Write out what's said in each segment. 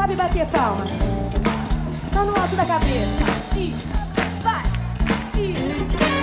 sabe bater palma. Tá no alto da cabeça. E vai. E.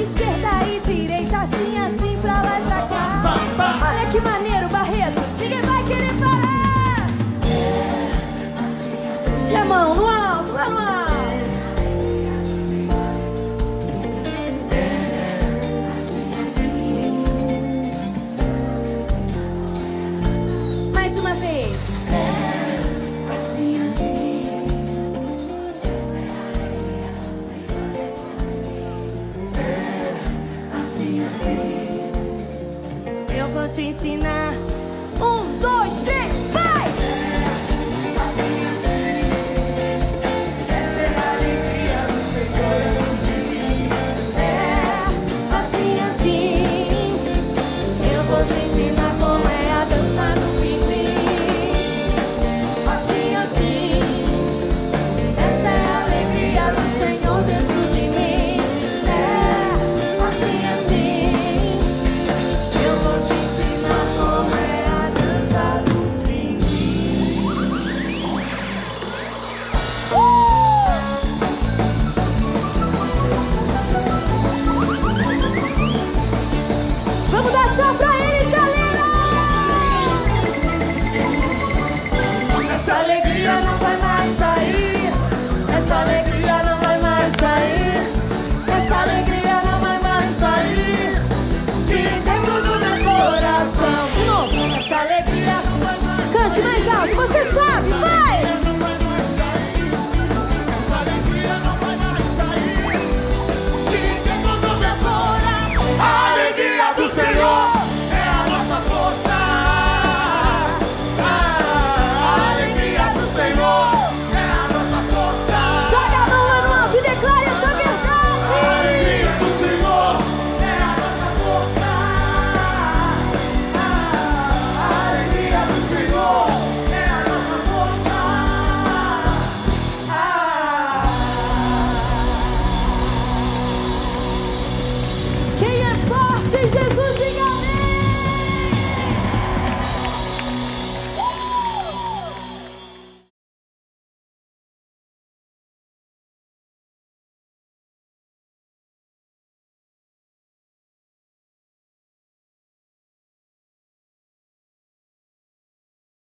esquerda e direita, assim, assim, pra lá e pra cá. Olha que maneiro, Barretos, ninguém vai querer parar. É, assim, assim. E a mão no alto, lá no alto. Eu vou te ensinar. Um, dois, três. Você sabe, vai! de Jesus, diga amém.